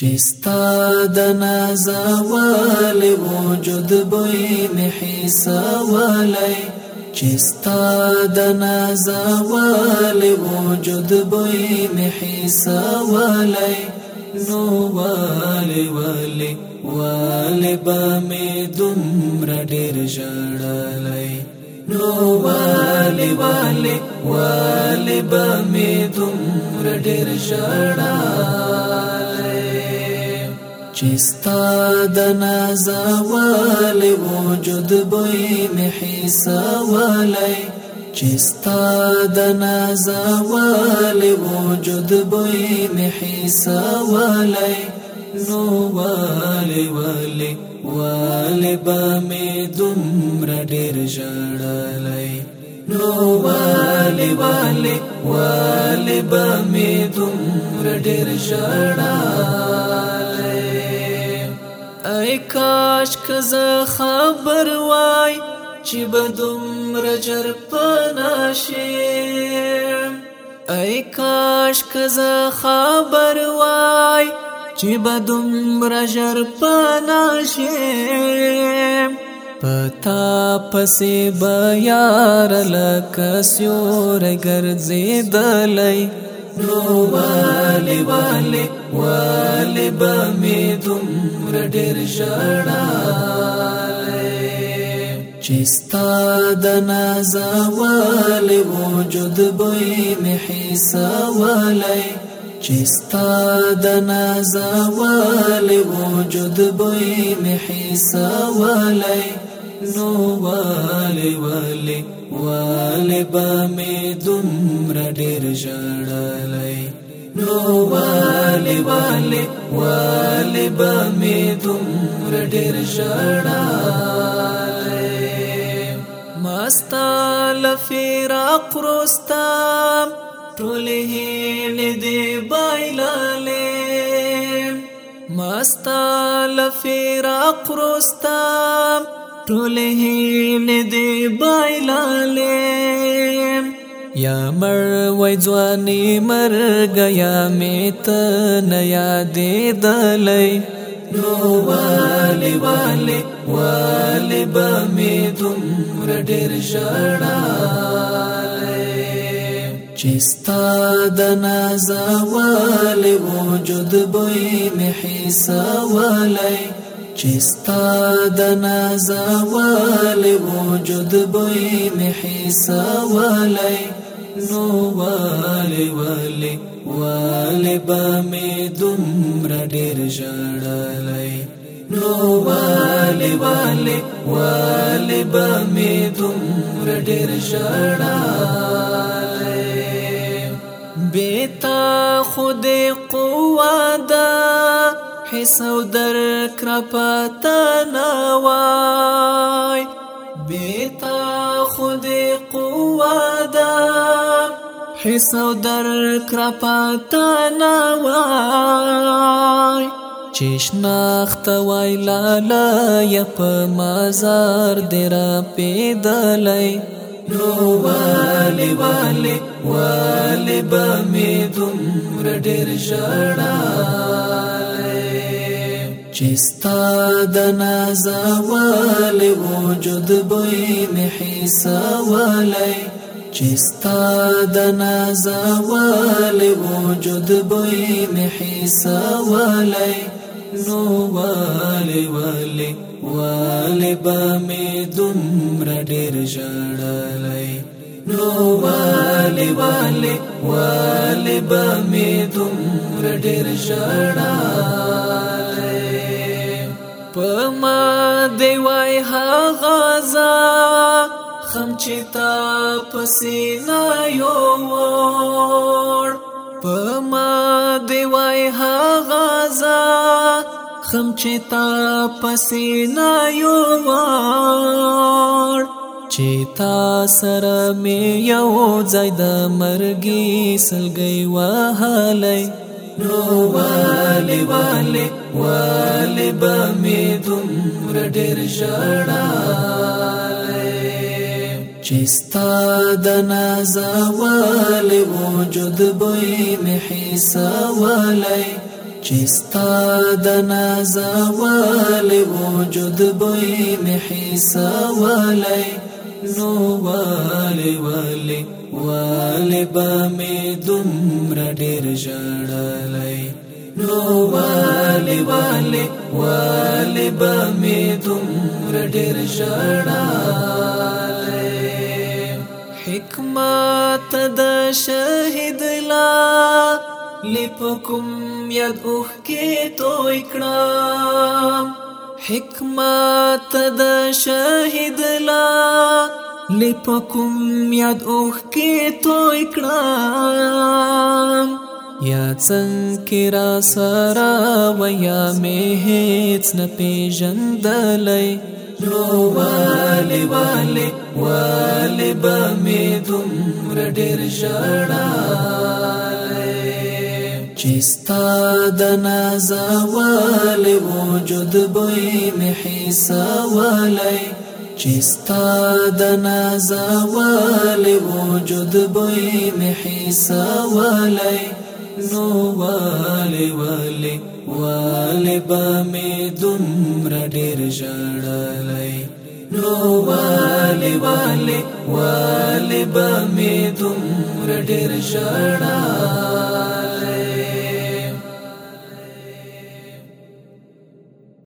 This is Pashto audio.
چستا د نازوال وجود بوی محیس والی چستا د نازوال وجود بوی محیس والی نو والی والی والی با می دمر ډیر ژړلی نو والی والی والی با می دمر ډیر ژړلی چستا د نازوال وجود بوی محیسا والی چستا د نازوال وجود بوی محیسا والی نو والی والی والی با می دمر ډیر ژړلی نو والی والی والی با می دمر ډیر ژړلی کاش که زه خبر وای چې به دومره جر پنا شیم ای کاش که زه خبر وای چې به دومره جر پنا شیم پتا پسې به یار لکه سیور ګرځېدلی نو والی والی والی با می دم رډر شړاله چستا د نازوال وجود بوې می حسابالای چستا د نازوال وجود بوې می حسابالای نو والي والي والي بامي دمر ډیر ژړلای نو والي والي والي بامي دمر ډیر ژړلای مستا لفراق رستم ټوله دې بایلاله مستا لفراق رستم ټوله نه دی بایلاله یا مر وای ځواني مر گیا میت نه یادې دلای نو والي والي والي بمې دم رډر شړاله چستا د نازوالي وجود بوې مې حساب والي چستا د نازوال وجود بوی می حساولی نو والی والی والی با می دمر ډیر ژړلی نو والی والی والی با می دمر ډیر ژړلی بیتا خود قوا ده حسو در کرپتنا وای بیتا خود قوا دا حسو در کرپتنا وای چشناخت وای لالا یا په مازار درا پیدلای نو والی والی والی با می دومره ډیر ژړای چستا د نازوال وجود بوی محساوالي چستا د نازوال وجود بوی محساوالي نو والي والي والي با می دومره ډیر ژړلای نو والي والي والي با می دومره ډیر ژړلای پما دی وای ها غزا خم چې تا پسینا یو ور پما دی وای ها غزا خم چې تا پسینا یو ور چې تا سره مې یو ځای د مرګي سلګي وهلای نو والی والی والی با می دومره ډیر ژړای چستا د نازا والی وجود بوی می حسا والی چستا د نازا والی وجود بوی می حسا والی نو والي والي والي بامي دمر ډیر ژړلای نو والي والي والي بامي دمر ډیر ژړلای حکمت د شهید لا لپکم یاد اوخ کې توې کړم حکمت د شهید لا لپکم یاد اوخ کې توي کړم یا څنګه را سرا و یا مه هیڅ نه پیژندلې نو والی والی والی با می دم رډیر ژړا چستا د نازوال وجود بوی محیسا ولی چستا د نازوال وجود بوی محیسا ولی نو والی والی والی با می دمر ډیر ژړلی نو والی والی والی با می دمر ډیر ژړلی